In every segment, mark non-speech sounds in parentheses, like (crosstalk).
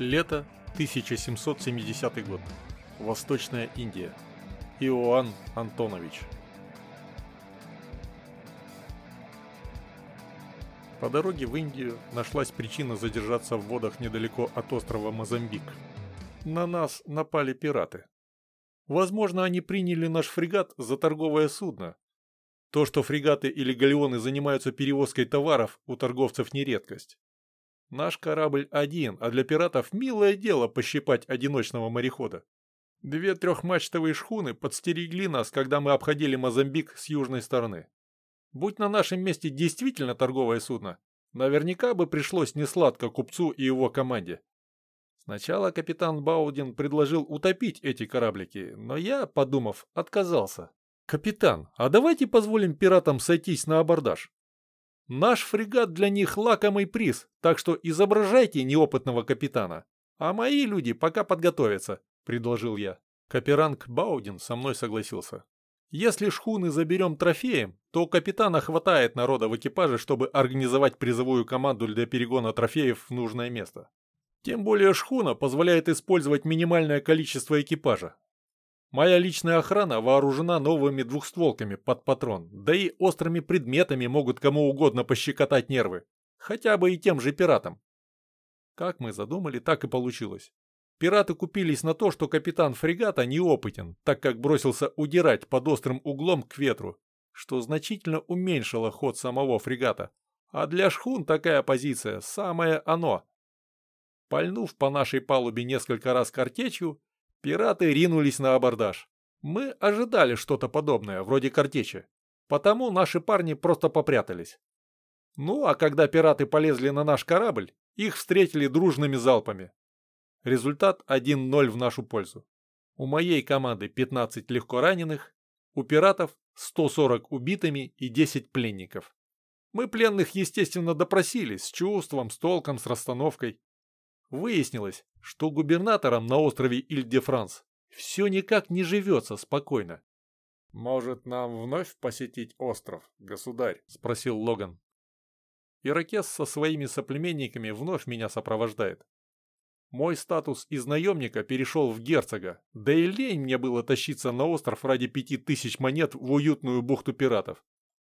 Лето 1770 год. Восточная Индия. Иоанн Антонович. По дороге в Индию нашлась причина задержаться в водах недалеко от острова Мозамбик. На нас напали пираты. Возможно, они приняли наш фрегат за торговое судно. То, что фрегаты или галеоны занимаются перевозкой товаров, у торговцев не редкость. Наш корабль один, а для пиратов милое дело пощипать одиночного морехода. Две трехмачтовые шхуны подстерегли нас, когда мы обходили Мозамбик с южной стороны. Будь на нашем месте действительно торговое судно, наверняка бы пришлось несладко купцу и его команде. Сначала капитан Баудин предложил утопить эти кораблики, но я, подумав, отказался. «Капитан, а давайте позволим пиратам сойтись на абордаж. Наш фрегат для них лакомый приз, так что изображайте неопытного капитана. А мои люди пока подготовятся», — предложил я. Каперанг Баудин со мной согласился. «Если шхуны заберем трофеем, то у капитана хватает народа в экипаже, чтобы организовать призовую команду для перегона трофеев в нужное место. Тем более шхуна позволяет использовать минимальное количество экипажа, Моя личная охрана вооружена новыми двухстволками под патрон, да и острыми предметами могут кому угодно пощекотать нервы, хотя бы и тем же пиратам. Как мы задумали, так и получилось. Пираты купились на то, что капитан фрегата неопытен, так как бросился удирать под острым углом к ветру, что значительно уменьшило ход самого фрегата. А для шхун такая позиция – самое оно. Пальнув по нашей палубе несколько раз картечью, Пираты ринулись на абордаж. Мы ожидали что-то подобное, вроде картечи. Потому наши парни просто попрятались. Ну, а когда пираты полезли на наш корабль, их встретили дружными залпами. Результат 1-0 в нашу пользу. У моей команды 15 легко раненых, у пиратов 140 убитыми и 10 пленников. Мы пленных, естественно, допросили, с чувством, с толком, с расстановкой. Выяснилось, что губернатором на острове Иль-де-Франс все никак не живется спокойно. «Может, нам вновь посетить остров, государь?» – спросил Логан. Иракес со своими соплеменниками вновь меня сопровождает. Мой статус из наемника перешел в герцога, да и лень мне было тащиться на остров ради пяти тысяч монет в уютную бухту пиратов.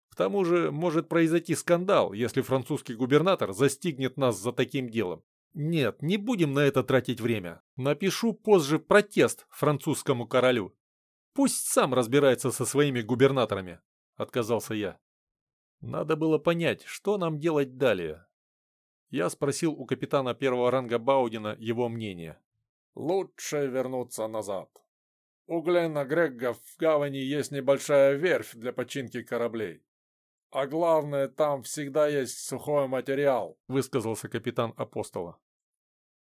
К тому же может произойти скандал, если французский губернатор застигнет нас за таким делом. Нет, не будем на это тратить время. Напишу позже протест французскому королю. Пусть сам разбирается со своими губернаторами, отказался я. Надо было понять, что нам делать далее. Я спросил у капитана первого ранга Баудина его мнение. Лучше вернуться назад. У Гленна Грегга в гавани есть небольшая верфь для починки кораблей. А главное, там всегда есть сухой материал, высказался капитан Апостола.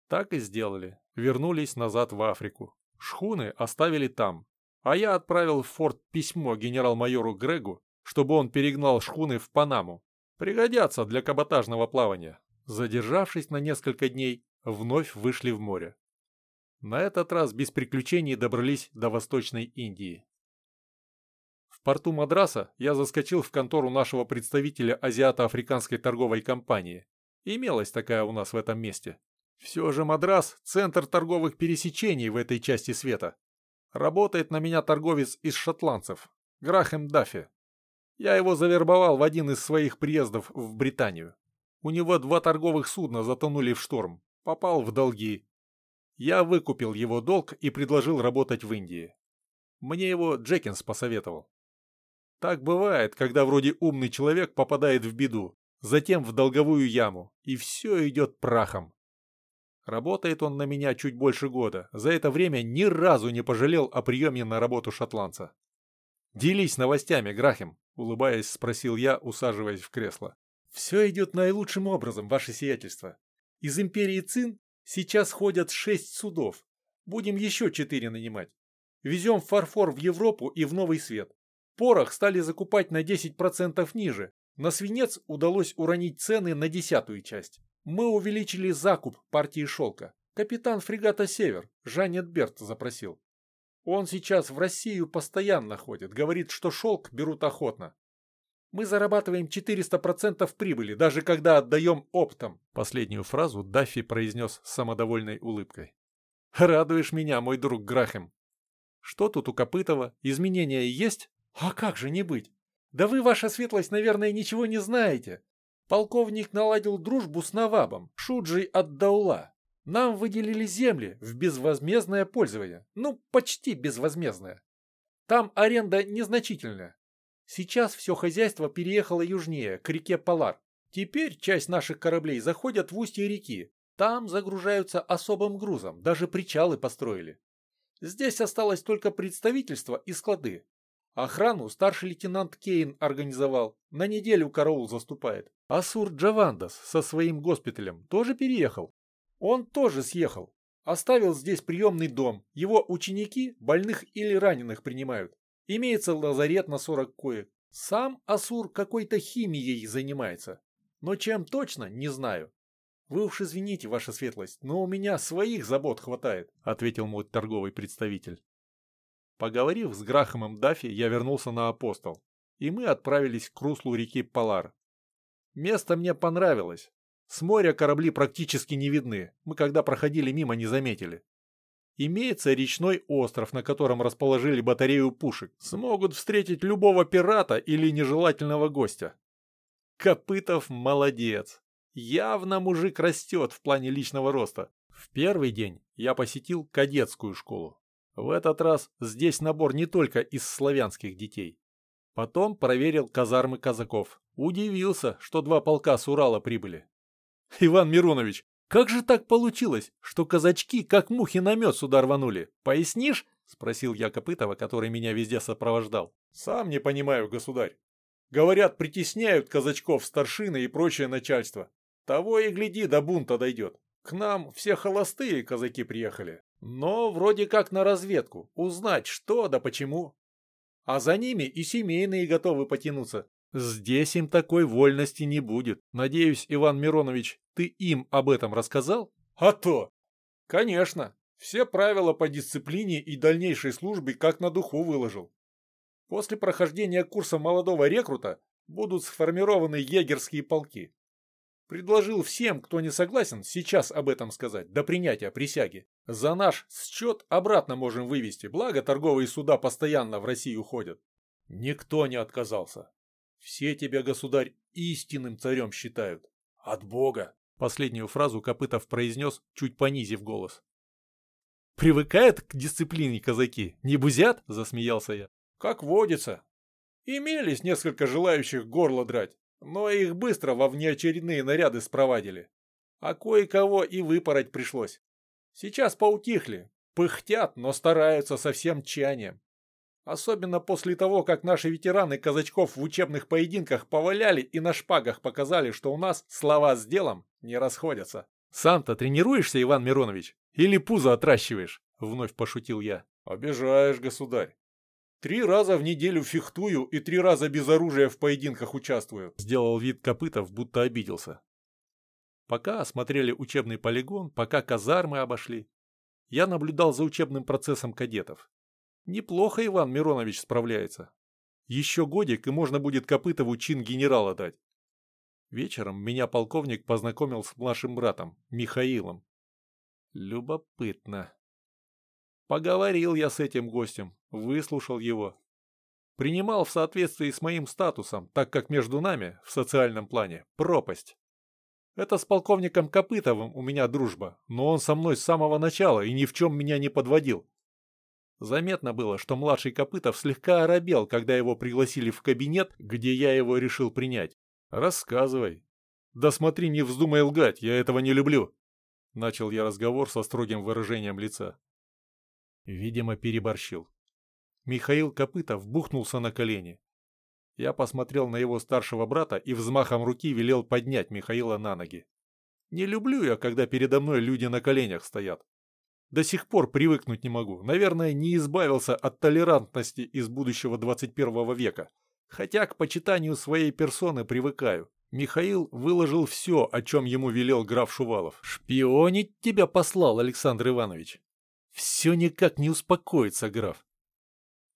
Так и сделали. Вернулись назад в Африку. Шхуны оставили там. А я отправил в форт письмо генерал-майору Грегу, чтобы он перегнал шхуны в Панаму. Пригодятся для каботажного плавания. Задержавшись на несколько дней, вновь вышли в море. На этот раз без приключений добрались до Восточной Индии. В порту Мадраса я заскочил в контору нашего представителя Азиато-Африканской торговой компании. Имелась такая у нас в этом месте. Все же Мадрас – центр торговых пересечений в этой части света. Работает на меня торговец из шотландцев, Грахем Даффи. Я его завербовал в один из своих приездов в Британию. У него два торговых судна затонули в шторм, попал в долги. Я выкупил его долг и предложил работать в Индии. Мне его Джекинс посоветовал. Так бывает, когда вроде умный человек попадает в беду, затем в долговую яму, и все идет прахом. Работает он на меня чуть больше года. За это время ни разу не пожалел о приеме на работу шотландца. «Делись новостями, Грахем», — улыбаясь, спросил я, усаживаясь в кресло. «Все идет наилучшим образом, ваше сиятельство. Из империи Цин сейчас ходят шесть судов. Будем еще четыре нанимать. Везем фарфор в Европу и в Новый Свет. Порох стали закупать на 10% ниже. На свинец удалось уронить цены на десятую часть. Мы увеличили закуп партии шелка. Капитан фрегата «Север» Жанет Берт запросил. Он сейчас в Россию постоянно ходит, говорит, что шелк берут охотно. Мы зарабатываем 400% прибыли, даже когда отдаем оптом. Последнюю фразу Даффи произнес с самодовольной улыбкой. Радуешь меня, мой друг Грахем. Что тут у Копытова? Изменения есть? А как же не быть? Да вы, ваша светлость, наверное, ничего не знаете. Полковник наладил дружбу с Навабом, Шуджей от Даула. Нам выделили земли в безвозмездное пользование. Ну, почти безвозмездное. Там аренда незначительная. Сейчас все хозяйство переехало южнее, к реке Полар. Теперь часть наших кораблей заходят в устье реки. Там загружаются особым грузом, даже причалы построили. Здесь осталось только представительство и склады. Охрану старший лейтенант Кейн организовал. На неделю караул заступает. Асур Джавандас со своим госпиталем тоже переехал. Он тоже съехал. Оставил здесь приемный дом. Его ученики больных или раненых принимают. Имеется лазарет на 40 коек. Сам Асур какой-то химией занимается. Но чем точно, не знаю. «Вы уж извините, ваша светлость, но у меня своих забот хватает», — ответил мой торговый представитель. Поговорив с Грахамом Даффи, я вернулся на апостол, и мы отправились к руслу реки Полар. Место мне понравилось. С моря корабли практически не видны, мы когда проходили мимо не заметили. Имеется речной остров, на котором расположили батарею пушек. Смогут встретить любого пирата или нежелательного гостя. Копытов молодец. Явно мужик растет в плане личного роста. В первый день я посетил кадетскую школу. В этот раз здесь набор не только из славянских детей. Потом проверил казармы казаков. Удивился, что два полка с Урала прибыли. (laughs) Иван Миронович, как же так получилось, что казачки как мухи на мед сюда рванули? Пояснишь? Спросил я Копытова, который меня везде сопровождал. Сам не понимаю, государь. Говорят, притесняют казачков старшины и прочее начальство. Того и гляди, до бунта дойдет. К нам все холостые казаки приехали. Но вроде как на разведку, узнать что да почему. А за ними и семейные готовы потянуться. Здесь им такой вольности не будет. Надеюсь, Иван Миронович, ты им об этом рассказал? А то! Конечно. Все правила по дисциплине и дальнейшей службе как на духу выложил. После прохождения курса молодого рекрута будут сформированы егерские полки. Предложил всем, кто не согласен, сейчас об этом сказать, до принятия присяги. За наш счет обратно можем вывести, благо торговые суда постоянно в Россию ходят. Никто не отказался. Все тебя, государь, истинным царем считают. От Бога. Последнюю фразу Копытов произнес, чуть понизив голос. «Привыкают к дисциплине казаки, не бузят?» – засмеялся я. «Как водится. Имелись несколько желающих горло драть, но их быстро во внеочередные наряды спровадили. А кое-кого и выпороть пришлось. Сейчас поутихли, пыхтят, но стараются со всем тчанием. Особенно после того, как наши ветераны казачков в учебных поединках поваляли и на шпагах показали, что у нас слова с делом не расходятся. «Сам-то тренируешься, Иван Миронович? Или пузо отращиваешь?» — вновь пошутил я. «Обижаешь, государь. Три раза в неделю фехтую и три раза без оружия в поединках участвую. Сделал вид Копытов, будто обиделся. Пока осмотрели учебный полигон, пока казармы обошли, я наблюдал за учебным процессом кадетов. Неплохо Иван Миронович справляется. Еще годик, и можно будет Копытову чин генерала дать. Вечером меня полковник познакомил с младшим братом, Михаилом. Любопытно. Поговорил я с этим гостем, выслушал его. Принимал в соответствии с моим статусом, так как между нами, в социальном плане, пропасть. Это с полковником Копытовым у меня дружба, но он со мной с самого начала и ни в чем меня не подводил. Заметно было, что младший Копытов слегка оробел, когда его пригласили в кабинет, где я его решил принять. «Рассказывай». «Да смотри, не вздумай лгать, я этого не люблю». Начал я разговор со строгим выражением лица. Видимо, переборщил. Михаил Копытов бухнулся на колени. Я посмотрел на его старшего брата и взмахом руки велел поднять Михаила на ноги. Не люблю я, когда передо мной люди на коленях стоят. До сих пор привыкнуть не могу. Наверное, не избавился от толерантности из будущего 21 века. Хотя к почитанию своей персоны привыкаю. Михаил выложил все, о чем ему велел граф Шувалов. «Шпионить тебя послал, Александр Иванович. Все никак не успокоится, граф.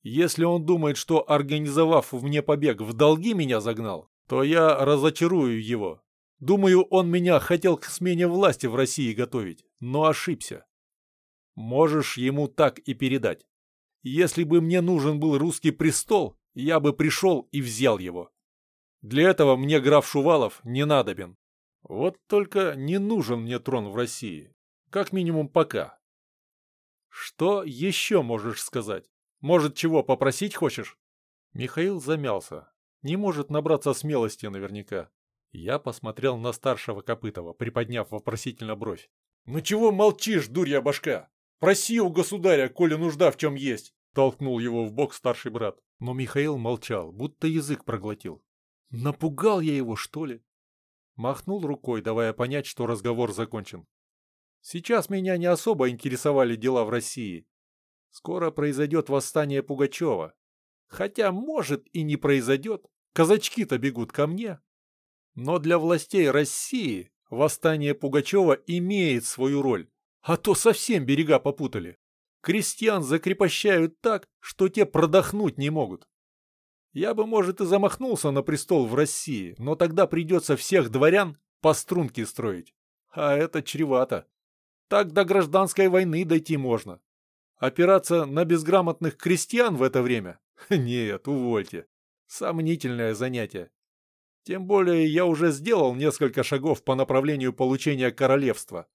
Если он думает, что, организовав мне побег, в долги меня загнал, то я разочарую его. Думаю, он меня хотел к смене власти в России готовить, но ошибся. Можешь ему так и передать. Если бы мне нужен был русский престол, я бы пришел и взял его. Для этого мне граф Шувалов не надобен. Вот только не нужен мне трон в России. Как минимум пока. Что еще можешь сказать? Может, чего попросить хочешь? Михаил замялся. Не может набраться смелости наверняка. Я посмотрел на старшего Копытова, приподняв вопросительно бровь. «Ну чего молчишь, дурья башка? Проси у государя, коли нужда в чем есть!» Толкнул его в бок старший брат. Но Михаил молчал, будто язык проглотил. Напугал я его, что ли? Махнул рукой, давая понять, что разговор закончен. Сейчас меня не особо интересовали дела в России. Скоро произойдет восстание Пугачева. Хотя, может, и не произойдет. Казачки-то бегут ко мне. Но для властей России восстание Пугачева имеет свою роль. А то совсем берега попутали. Крестьян закрепощают так, что те продохнуть не могут. Я бы, может, и замахнулся на престол в России, но тогда придется всех дворян по струнке строить. А это чревато. Так до гражданской войны дойти можно. Опираться на безграмотных крестьян в это время? (laughs) Нет, увольте. Сомнительное занятие. Тем более я уже сделал несколько шагов по направлению получения королевства.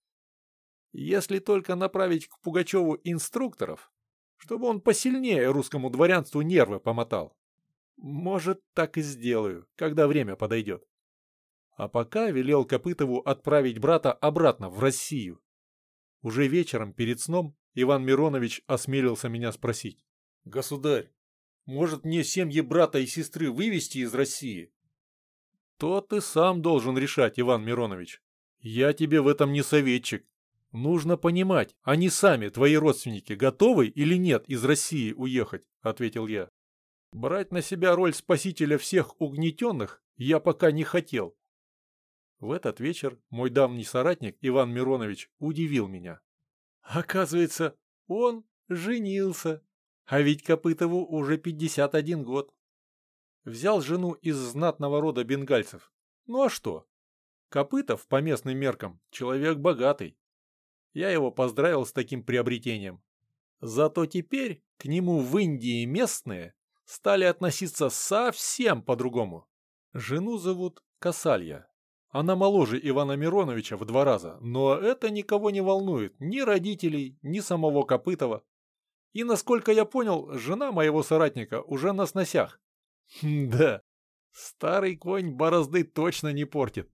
Если только направить к Пугачеву инструкторов, чтобы он посильнее русскому дворянству нервы помотал. Может, так и сделаю, когда время подойдет. А пока велел Копытову отправить брата обратно в Россию. Уже вечером, перед сном, Иван Миронович осмелился меня спросить. «Государь, может мне семьи брата и сестры вывести из России?» «То ты сам должен решать, Иван Миронович. Я тебе в этом не советчик. Нужно понимать, они сами, твои родственники, готовы или нет из России уехать?» — ответил я. Брать на себя роль спасителя всех угнетенных я пока не хотел. В этот вечер мой давний соратник Иван Миронович удивил меня. Оказывается, он женился, а ведь Копытову уже 51 год. Взял жену из знатного рода бенгальцев. Ну а что? Копытов, по местным меркам, человек богатый. Я его поздравил с таким приобретением. Зато теперь к нему в Индии местные стали относиться совсем по-другому. Жену зовут Касалья. Она моложе Ивана Мироновича в два раза, но это никого не волнует, ни родителей, ни самого Копытова. И, насколько я понял, жена моего соратника уже на сносях. да, старый конь борозды точно не портит.